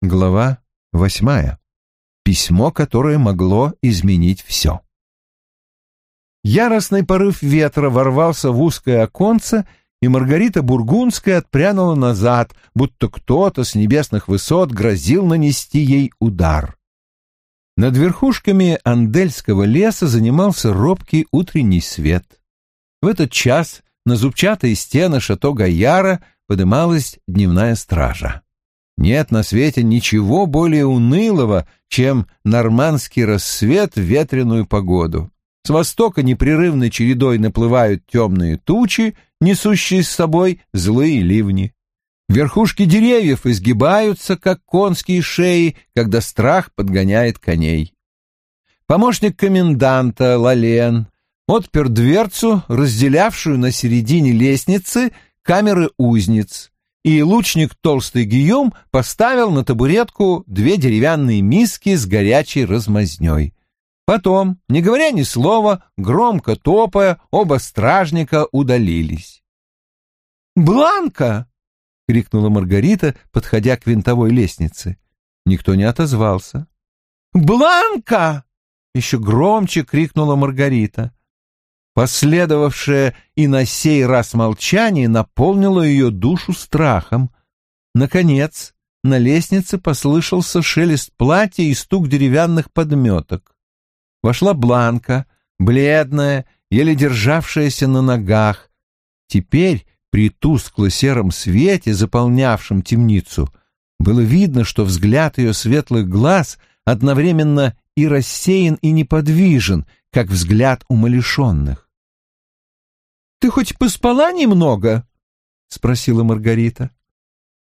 Глава восьмая. Письмо, которое могло изменить все. Яростный порыв ветра ворвался в узкое оконце, и Маргарита Бургундская отпрянула назад, будто кто-то с небесных высот грозил нанести ей удар. Над верхушками Андельского леса занимался робкий утренний свет. В этот час на зубчатые стены шато Гаяра подымалась дневная стража. Нет на свете ничего более унылого, чем нормандский рассвет в ветреную погоду. С востока непрерывной чередой наплывают темные тучи, несущие с собой злые ливни. Верхушки деревьев изгибаются, как конские шеи, когда страх подгоняет коней. Помощник коменданта Лален отпер дверцу, разделявшую на середине лестницы камеры узниц, и лучник толстый Гийом поставил на табуретку две деревянные миски с горячей размазней. Потом, не говоря ни слова, громко топая, оба стражника удалились. «Бланка!» — крикнула Маргарита, подходя к винтовой лестнице. Никто не отозвался. «Бланка!» — еще громче крикнула Маргарита. Последовавшее и на сей раз молчание наполнило ее душу страхом. Наконец, на лестнице послышался шелест платья и стук деревянных подметок. Вошла Бланка, бледная, еле державшаяся на ногах. Теперь, при тускло-сером свете, заполнявшем темницу, было видно, что взгляд ее светлых глаз одновременно и рассеян, и неподвижен, как взгляд умалишенных. Ты хоть поспала немного? — спросила Маргарита.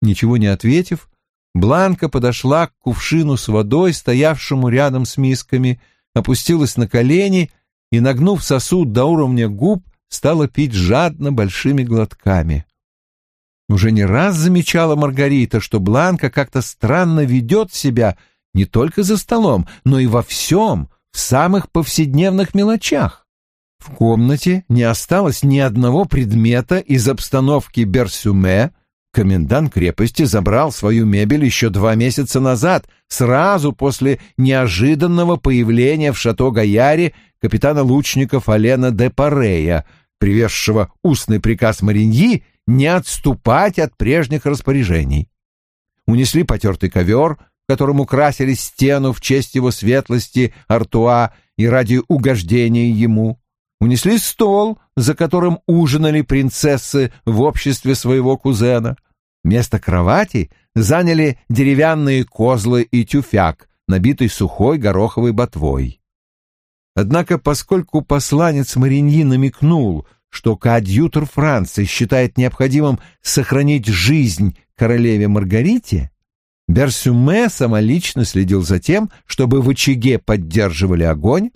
Ничего не ответив, Бланка подошла к кувшину с водой, стоявшему рядом с мисками, опустилась на колени и, нагнув сосуд до уровня губ, стала пить жадно большими глотками. Уже не раз замечала Маргарита, что Бланка как-то странно ведет себя не только за столом, но и во всем, в самых повседневных мелочах. В комнате не осталось ни одного предмета из обстановки Берсюме. Комендант крепости забрал свою мебель еще два месяца назад, сразу после неожиданного появления в шато Гаяре капитана лучников Алена де Парея, привезшего устный приказ Мариньи не отступать от прежних распоряжений. Унесли потертый ковер, которым украсили стену в честь его светлости Артуа и ради угождения ему унесли стол, за которым ужинали принцессы в обществе своего кузена. Место кровати заняли деревянные козлы и тюфяк, набитый сухой гороховой ботвой. Однако, поскольку посланец Мариньи намекнул, что коадьютор Франции считает необходимым сохранить жизнь королеве Маргарите, Берсюме самолично следил за тем, чтобы в очаге поддерживали огонь,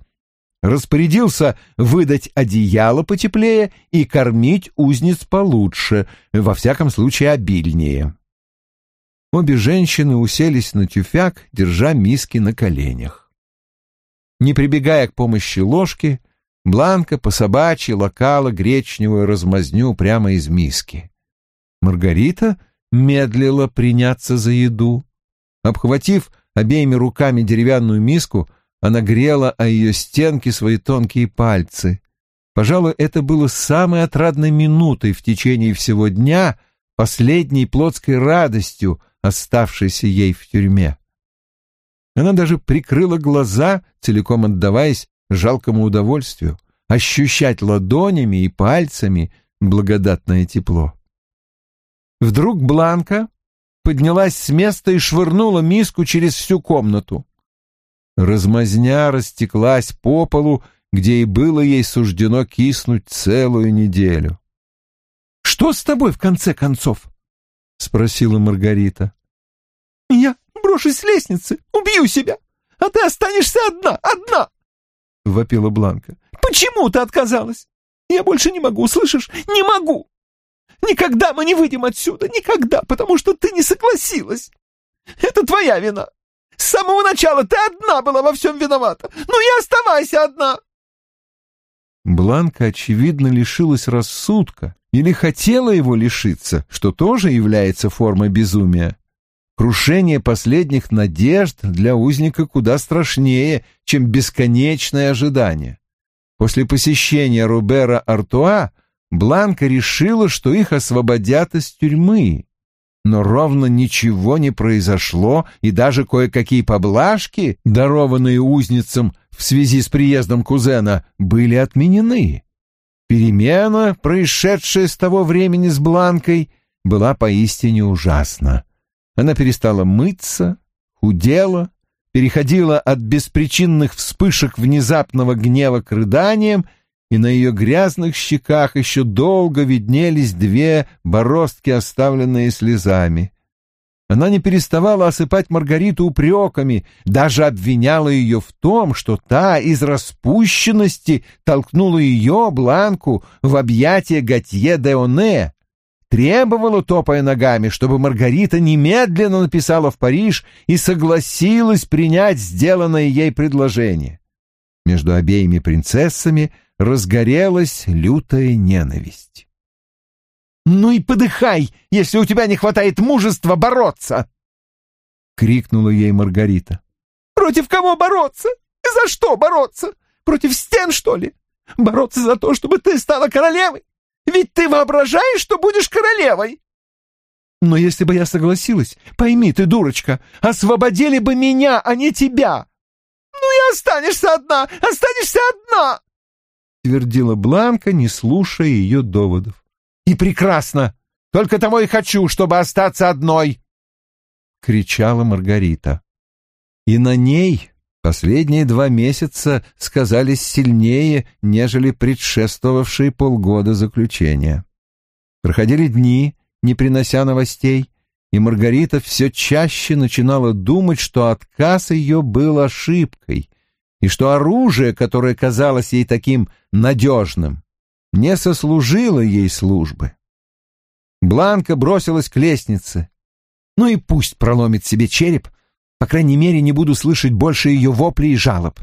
распорядился выдать одеяло потеплее и кормить узниц получше, во всяком случае обильнее. Обе женщины уселись на тюфяк, держа миски на коленях. Не прибегая к помощи ложки, Бланка по собачьи лакала гречневую размазню прямо из миски. Маргарита медлила приняться за еду. Обхватив обеими руками деревянную миску, она грела о ее стенки свои тонкие пальцы. Пожалуй, это было самой отрадной минутой в течение всего дня, последней плотской радостью, оставшейся ей в тюрьме. Она даже прикрыла глаза, целиком отдаваясь жалкому удовольствию, ощущать ладонями и пальцами благодатное тепло. Вдруг Бланка поднялась с места и швырнула миску через всю комнату. Размазня растеклась по полу, где и было ей суждено киснуть целую неделю. «Что с тобой, в конце концов?» — спросила Маргарита. «Я брошусь с лестницы, убью себя, а ты останешься одна, одна!» — вопила Бланка. «Почему ты отказалась? Я больше не могу, слышишь? Не могу! Никогда мы не выйдем отсюда, никогда, потому что ты не согласилась! Это твоя вина!» С самого начала ты одна была во всем виновата. Ну и оставайся одна. Бланка, очевидно, лишилась рассудка или хотела его лишиться, что тоже является формой безумия. Крушение последних надежд для узника куда страшнее, чем бесконечное ожидание. После посещения Рубера Артуа Бланка решила, что их освободят из тюрьмы. Но ровно ничего не произошло, и даже кое-какие поблажки, дарованные узницам в связи с приездом кузена, были отменены. Перемена, происшедшая с того времени с Бланкой, была поистине ужасна. Она перестала мыться, худела, переходила от беспричинных вспышек внезапного гнева к рыданиям, и на ее грязных щеках еще долго виднелись две бороздки, оставленные слезами. Она не переставала осыпать Маргариту упреками, даже обвиняла ее в том, что та из распущенности толкнула ее, Бланку, в объятия Готье де Оне, требовала, топая ногами, чтобы Маргарита немедленно написала в Париж и согласилась принять сделанное ей предложение. Между обеими принцессами разгорелась лютая ненависть. «Ну и подыхай, если у тебя не хватает мужества бороться!» — крикнула ей Маргарита. «Против кого бороться? И за что бороться? Против стен, что ли? Бороться за то, чтобы ты стала королевой? Ведь ты воображаешь, что будешь королевой!» «Но если бы я согласилась, пойми ты, дурочка, освободили бы меня, а не тебя!» «Ну и останешься одна! Останешься одна!» — твердила Бланка, не слушая ее доводов. И прекрасно! Только того и хочу, чтобы остаться одной!» — кричала Маргарита. И на ней последние два месяца сказались сильнее, нежели предшествовавшие полгода заключения. Проходили дни, не принося новостей, и Маргарита все чаще начинала думать, что отказ ее был ошибкой, и что оружие, которое казалось ей таким надежным, не сослужила ей службы. Бланка бросилась к лестнице. Ну и пусть проломит себе череп, по крайней мере, не буду слышать больше ее воплей и жалоб.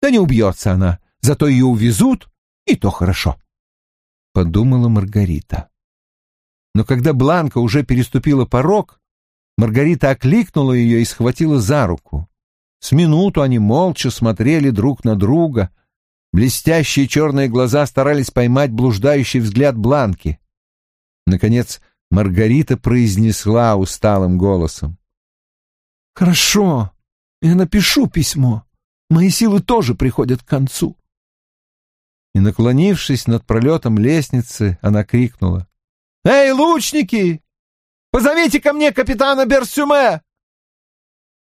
Да не убьется она, зато ее увезут, и то хорошо. Подумала Маргарита. Но когда Бланка уже переступила порог, Маргарита окликнула ее и схватила за руку. С минуту они молча смотрели друг на друга — Блестящие черные глаза старались поймать блуждающий взгляд Бланки. Наконец Маргарита произнесла усталым голосом. «Хорошо, я напишу письмо. Мои силы тоже приходят к концу». И, наклонившись над пролетом лестницы, она крикнула. «Эй, лучники! Позовите ко мне капитана Берсюме!»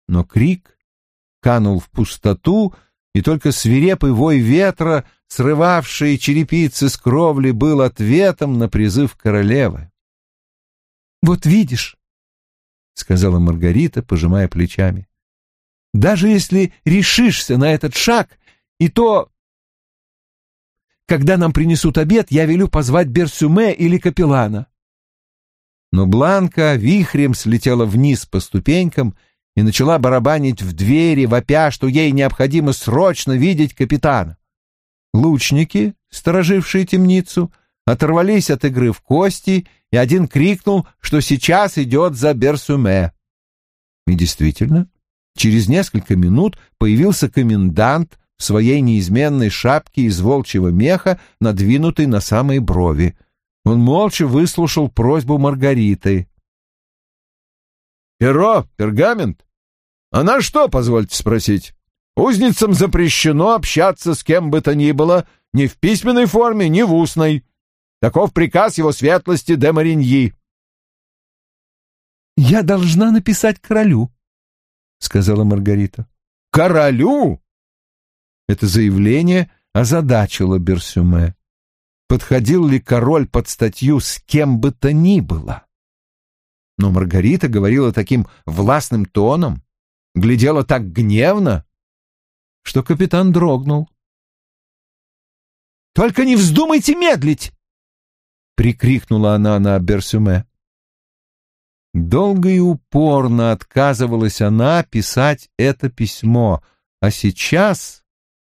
Но крик канул в пустоту, и только свирепый вой ветра, срывавший черепицы с кровли, был ответом на призыв королевы. «Вот видишь», — сказала Маргарита, пожимая плечами, — «даже если решишься на этот шаг, и то, когда нам принесут обед, я велю позвать Берсюме или Капеллана». Но Бланка вихрем слетела вниз по ступенькам и начала барабанить в двери, вопя, что ей необходимо срочно видеть капитана. Лучники, сторожившие темницу, оторвались от игры в кости, и один крикнул, что сейчас идет за Берсуме. И действительно, через несколько минут появился комендант в своей неизменной шапке из волчьего меха, надвинутой на самые брови. Он молча выслушал просьбу Маргариты. «Перо, пергамент? А на что, позвольте спросить? Узницам запрещено общаться с кем бы то ни было, ни в письменной форме, ни в устной. Таков приказ его светлости де Мариньи. «Я должна написать королю», — сказала Маргарита. «Королю?» Это заявление озадачило Берсюме. Подходил ли король под статью с кем бы то ни было? Но Маргарита говорила таким властным тоном, глядела так гневно, что капитан дрогнул. «Только не вздумайте медлить!» — прикрикнула она на Берсюме. Долго и упорно отказывалась она писать это письмо, а сейчас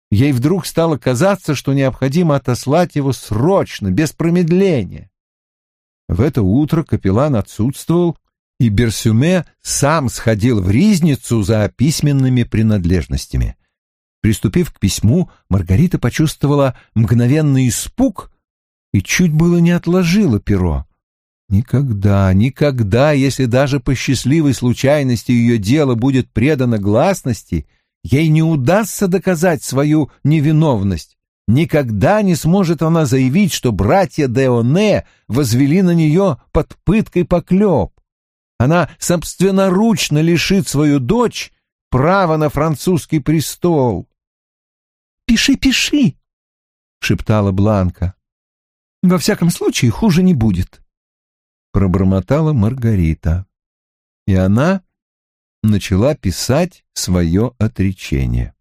ей вдруг стало казаться, что необходимо отослать его срочно, без промедления. В это утро капеллан отсутствовал, и Берсюме сам сходил в ризницу за письменными принадлежностями. Приступив к письму, Маргарита почувствовала мгновенный испуг и чуть было не отложила перо. Никогда, никогда, если даже по счастливой случайности ее дело будет предано гласности, ей не удастся доказать свою невиновность. Никогда не сможет она заявить, что братья Деоне возвели на нее под пыткой поклеп. Она собственноручно лишит свою дочь права на французский престол. «Пиши, пиши!» — шептала Бланка. «Во всяком случае, хуже не будет» пробормотала Маргарита. И она начала писать свое отречение.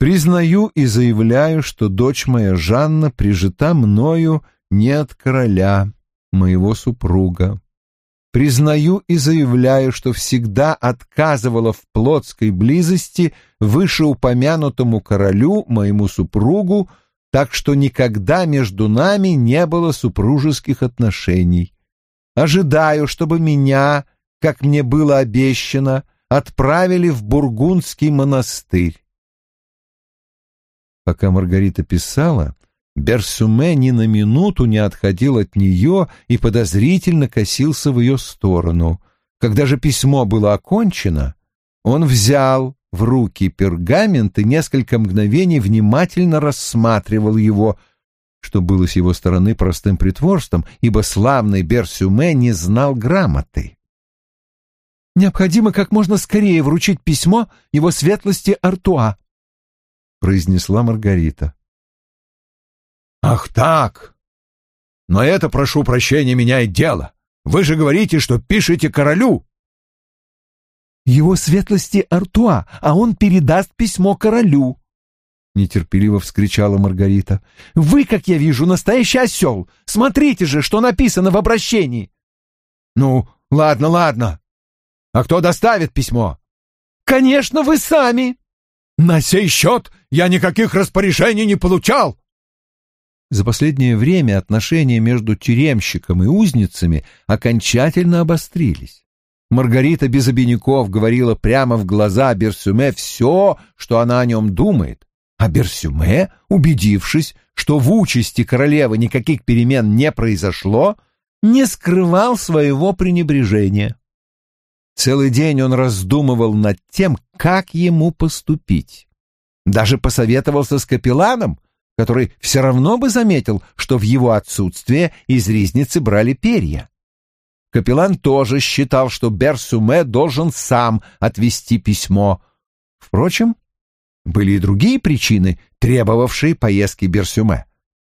Признаю и заявляю, что дочь моя Жанна прижита мною не от короля, моего супруга. Признаю и заявляю, что всегда отказывала в плотской близости вышеупомянутому королю, моему супругу, так что никогда между нами не было супружеских отношений. Ожидаю, чтобы меня, как мне было обещано, отправили в Бургундский монастырь. Пока Маргарита писала, Берсуме ни на минуту не отходил от нее и подозрительно косился в ее сторону. Когда же письмо было окончено, он взял в руки пергамент и несколько мгновений внимательно рассматривал его, что было с его стороны простым притворством, ибо славный Берсюме не знал грамоты. «Необходимо как можно скорее вручить письмо его светлости Артуа», — произнесла Маргарита. «Ах так! Но это, прошу прощения, меняет дело. Вы же говорите, что пишете королю!» его светлости Артуа, а он передаст письмо королю. Нетерпеливо вскричала Маргарита. «Вы, как я вижу, настоящий осел! Смотрите же, что написано в обращении!» «Ну, ладно, ладно. А кто доставит письмо?» «Конечно, вы сами!» «На сей счет я никаких распоряжений не получал!» За последнее время отношения между тюремщиком и узницами окончательно обострились. Маргарита без обиняков говорила прямо в глаза Берсюме все, что она о нем думает. А Берсюме, убедившись, что в участи королевы никаких перемен не произошло, не скрывал своего пренебрежения. Целый день он раздумывал над тем, как ему поступить. Даже посоветовался с капелланом, который все равно бы заметил, что в его отсутствие из ризницы брали перья. Капеллан тоже считал, что Берсуме должен сам отвести письмо. Впрочем, были и другие причины, требовавшие поездки Берсюме.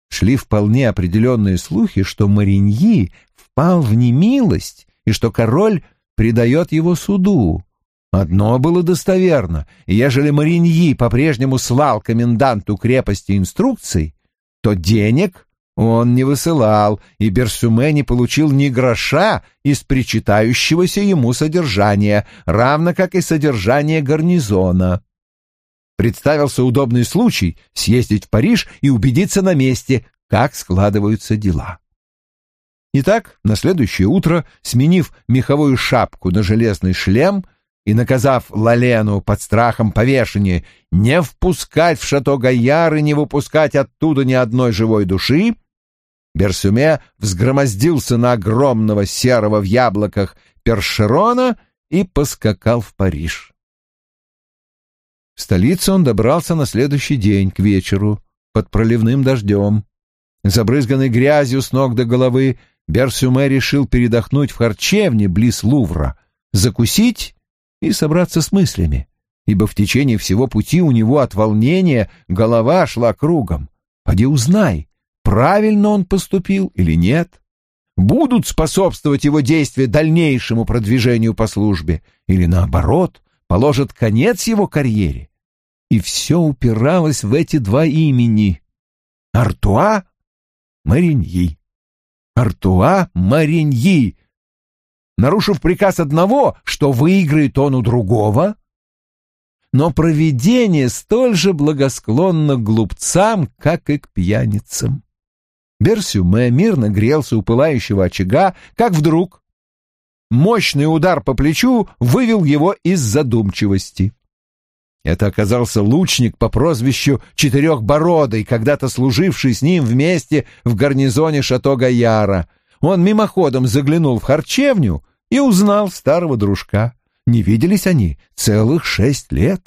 Шли вполне определенные слухи, что Мариньи впал в немилость и что король предает его суду. Одно было достоверно, ежели Мариньи по-прежнему слал коменданту крепости инструкций, то денег он не высылал, и Берсюме не получил ни гроша из причитающегося ему содержания, равно как и содержание гарнизона. Представился удобный случай съездить в Париж и убедиться на месте, как складываются дела. Итак, на следующее утро, сменив меховую шапку на железный шлем и наказав Лалену под страхом повешения не впускать в шато Гайяр и не выпускать оттуда ни одной живой души, Берсюме взгромоздился на огромного серого в яблоках першерона и поскакал в Париж. В столицу он добрался на следующий день, к вечеру, под проливным дождем. Забрызганный грязью с ног до головы, Берсюме решил передохнуть в харчевне близ Лувра, закусить и собраться с мыслями, ибо в течение всего пути у него от волнения голова шла кругом. Поди узнай, правильно он поступил или нет, будут способствовать его действия дальнейшему продвижению по службе или, наоборот, положат конец его карьере. И все упиралось в эти два имени — Артуа Мариньи. Артуа Мариньи. Нарушив приказ одного, что выиграет он у другого, но провидение столь же благосклонно к глупцам, как и к пьяницам. Берсюме мирно грелся у пылающего очага, как вдруг мощный удар по плечу вывел его из задумчивости. Это оказался лучник по прозвищу Четырехбородый, когда-то служивший с ним вместе в гарнизоне Шато Гаяра. Он мимоходом заглянул в харчевню и узнал старого дружка. Не виделись они целых шесть лет.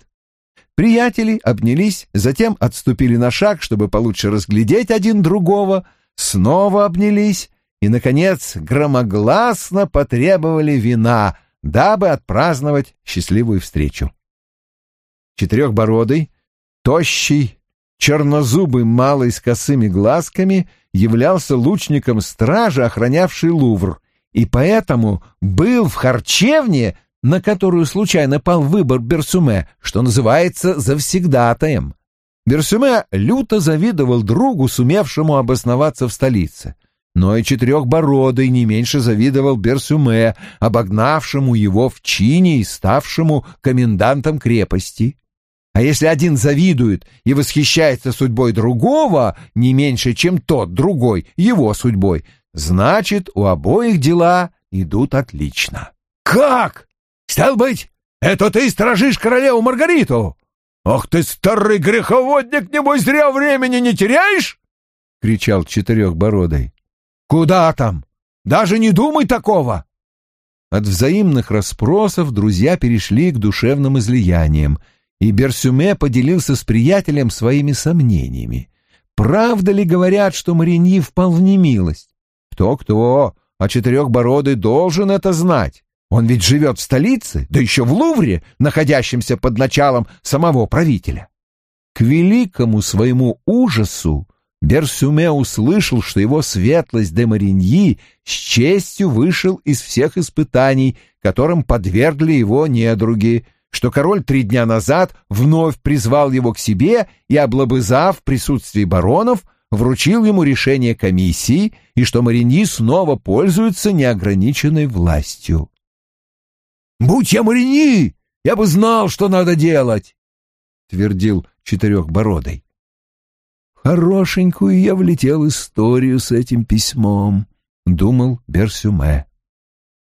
Приятели обнялись, затем отступили на шаг, чтобы получше разглядеть один другого, снова обнялись и, наконец, громогласно потребовали вина, дабы отпраздновать счастливую встречу. Четырехбородый, тощий, чернозубый малый с косыми глазками являлся лучником стражи, охранявшей Лувр, и поэтому был в харчевне, на которую случайно пал выбор Берсуме, что называется завсегдатаем. Берсуме люто завидовал другу, сумевшему обосноваться в столице. Но и Четырехбородый не меньше завидовал Берсуме, обогнавшему его в чине и ставшему комендантом крепости. А если один завидует и восхищается судьбой другого не меньше, чем тот другой его судьбой, значит, у обоих дела идут отлично. «Как? Стал быть, это ты сторожишь королеву Маргариту? Ох ты, старый греховодник, небось, зря времени не теряешь?» — кричал Четырехбородый. «Куда там? Даже не думай такого!» От взаимных расспросов друзья перешли к душевным излияниям — и Берсюме поделился с приятелем своими сомнениями. Правда ли говорят, что Мариньи впал в немилость? Кто-кто, а Четырехбородый должен это знать. Он ведь живет в столице, да еще в Лувре, находящемся под началом самого правителя. К великому своему ужасу Берсюме услышал, что его светлость де Мариньи с честью вышел из всех испытаний, которым подвергли его недруги, что король три дня назад вновь призвал его к себе и, облобызав в присутствии баронов, вручил ему решение комиссии и что Мариньи снова пользуется неограниченной властью. «Будь я Мариньи, я бы знал, что надо делать!» — твердил Четырехбородый. «Хорошенькую я влетел историю с этим письмом», — думал Берсюме.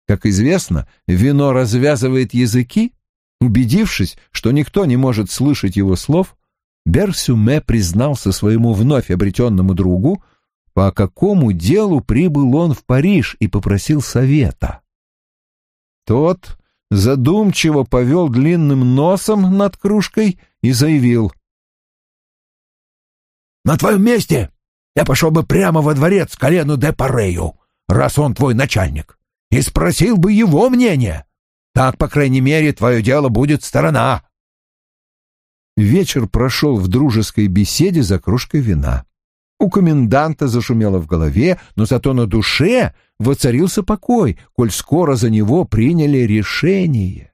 Как известно, вино развязывает языки, Убедившись, что никто не может слышать его слов, Берсюме признался своему вновь обретенному другу, по какому делу прибыл он в Париж и попросил совета. Тот задумчиво повел длинным носом над кружкой и заявил. «На твоем месте я пошел бы прямо во дворец к колену де Парею, раз он твой начальник, и спросил бы его мнение. Так, по крайней мере, твое дело будет сторона. Вечер прошел в дружеской беседе за кружкой вина. У коменданта зашумело в голове, но зато на душе воцарился покой, коль скоро за него приняли решение.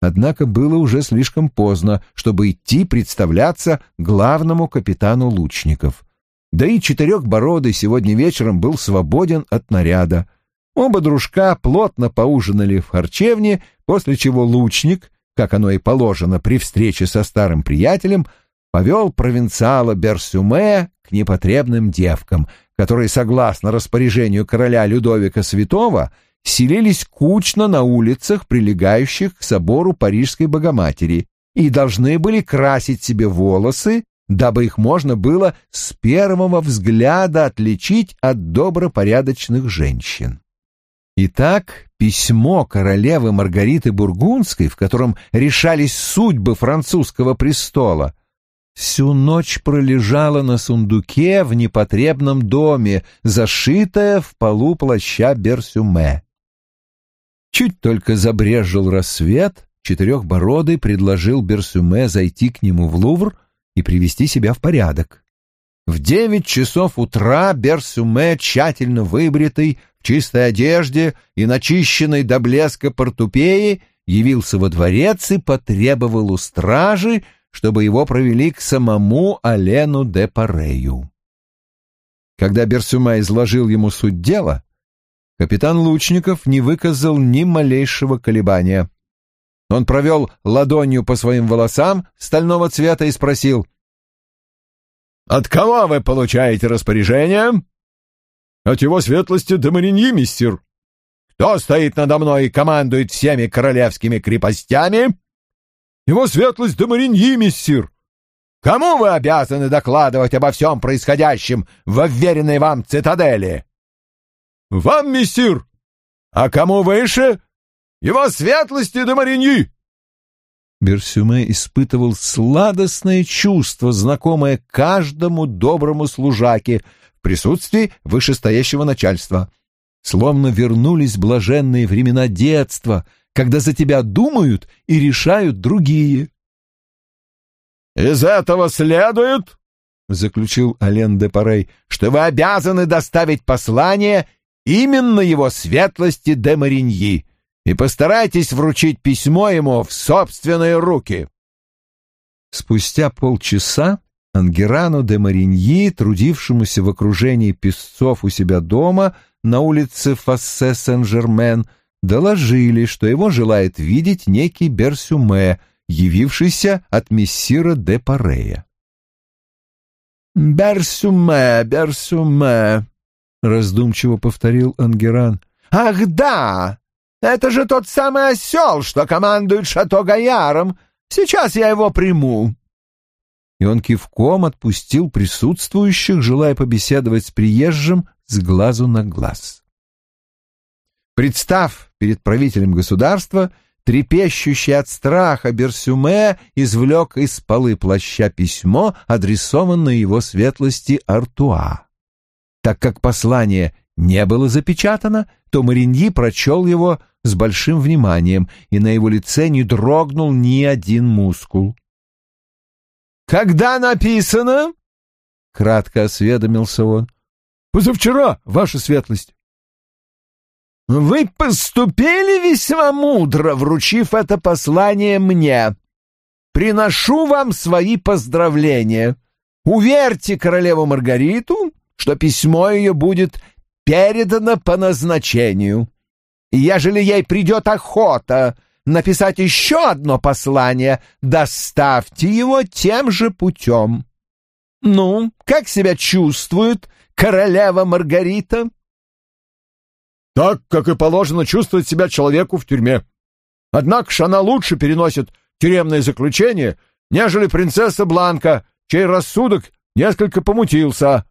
Однако было уже слишком поздно, чтобы идти представляться главному капитану лучников. Да и Четырехбородый сегодня вечером был свободен от наряда — Оба дружка плотно поужинали в харчевне, после чего лучник, как оно и положено при встрече со старым приятелем, повел провинциала Берсюме к непотребным девкам, которые, согласно распоряжению короля Людовика Святого, селились кучно на улицах, прилегающих к собору Парижской Богоматери, и должны были красить себе волосы, дабы их можно было с первого взгляда отличить от добропорядочных женщин. Итак, письмо королевы Маргариты Бургундской, в котором решались судьбы французского престола, всю ночь пролежало на сундуке в непотребном доме, зашитое в полу плаща Берсюме. Чуть только забрежил рассвет, Четырехбородый предложил Берсюме зайти к нему в Лувр и привести себя в порядок. В девять часов утра Берсюме, тщательно выбритый, в чистой одежде и начищенной до блеска портупеи, явился во дворец и потребовал у стражи, чтобы его провели к самому Алену де Парею. Когда Берсюма изложил ему суть дела, капитан Лучников не выказал ни малейшего колебания. Он провел ладонью по своим волосам стального цвета и спросил, «От кого вы получаете распоряжение?» От его светлости до мистер. Кто стоит надо мной и командует всеми королевскими крепостями? Его светлость до мистер. Кому вы обязаны докладывать обо всем происходящем в уверенной вам цитадели? Вам, мистер. А кому выше? Его светлости до. Берсюме испытывал сладостное чувство, знакомое каждому доброму служаке в присутствии вышестоящего начальства. Словно вернулись блаженные времена детства, когда за тебя думают и решают другие. «Из этого следует, — заключил Ален де Парей, — что вы обязаны доставить послание именно его светлости де Мариньи и постарайтесь вручить письмо ему в собственные руки. Спустя полчаса Ангерану де Мариньи, трудившемуся в окружении песцов у себя дома на улице Фассе Сен-Жермен, доложили, что его желает видеть некий Берсюме, явившийся от мессира де Парея. «Берсюме, Берсюме», — раздумчиво повторил Ангеран. «Ах да! Это же тот самый осел, что командует Шато Гаяром. Сейчас я его приму». И он кивком отпустил присутствующих, желая побеседовать с приезжим с глазу на глаз. Представ перед правителем государства, трепещущий от страха Берсюме извлек из полы плаща письмо, адресованное его светлости Артуа. Так как послание не было запечатано, то Мариньи прочел его с большим вниманием, и на его лице не дрогнул ни один мускул. «Когда написано?» — кратко осведомился он. «Позавчера, ваша светлость». «Вы поступили весьма мудро, вручив это послание мне. Приношу вам свои поздравления. Уверьте королеву Маргариту, что письмо ее будет передано по назначению. И ежели ей придет охота написать еще одно послание, доставьте его тем же путем. Ну, как себя чувствует королева Маргарита?» «Так, как и положено чувствовать себя человеку в тюрьме. Однако ж она лучше переносит тюремное заключение, нежели принцесса Бланка, чей рассудок несколько помутился».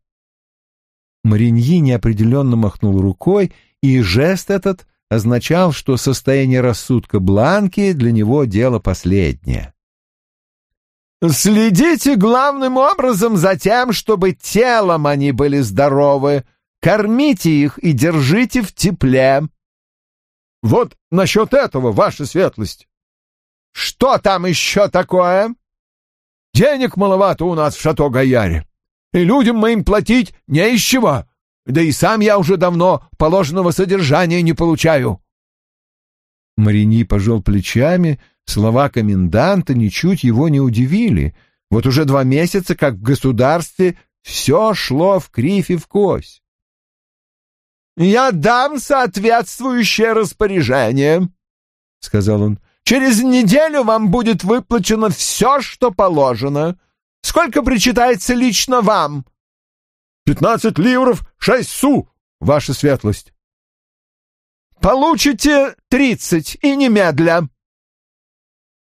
Мариньи неопределенно махнул рукой, и жест этот означал, что состояние рассудка Бланки для него дело последнее. «Следите главным образом за тем, чтобы телом они были здоровы. Кормите их и держите в тепле». «Вот насчет этого, ваша светлость». «Что там еще такое?» «Денег маловато у нас в Шато-Гаяре, и людям моим платить не из чего. Да и сам я уже давно положенного содержания не получаю. Марини пожал плечами, слова коменданта ничуть его не удивили. Вот уже два месяца, как в государстве, все шло в кривь и в кось. «Я дам соответствующее распоряжение», — сказал он. «Через неделю вам будет выплачено все, что положено. Сколько причитается лично вам?» Пятнадцать ливров, шесть су, ваша светлость. Получите тридцать и немедля.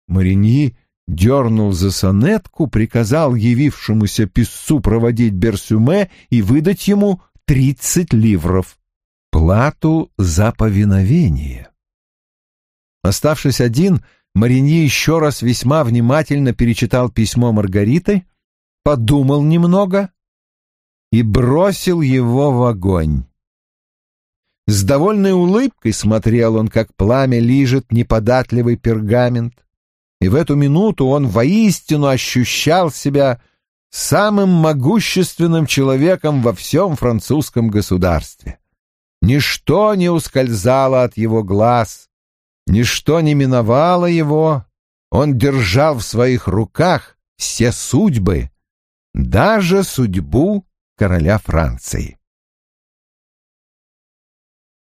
Мариньи дернул за сонетку, приказал явившемуся писцу проводить Берсюме и выдать ему тридцать ливров. Плату за повиновение. Оставшись один, Мариньи еще раз весьма внимательно перечитал письмо Маргариты, подумал немного и бросил его в огонь. С довольной улыбкой смотрел он, как пламя лижет неподатливый пергамент, и в эту минуту он воистину ощущал себя самым могущественным человеком во всем французском государстве. Ничто не ускользало от его глаз, ничто не миновало его, он держал в своих руках все судьбы, даже судьбу короля Франции.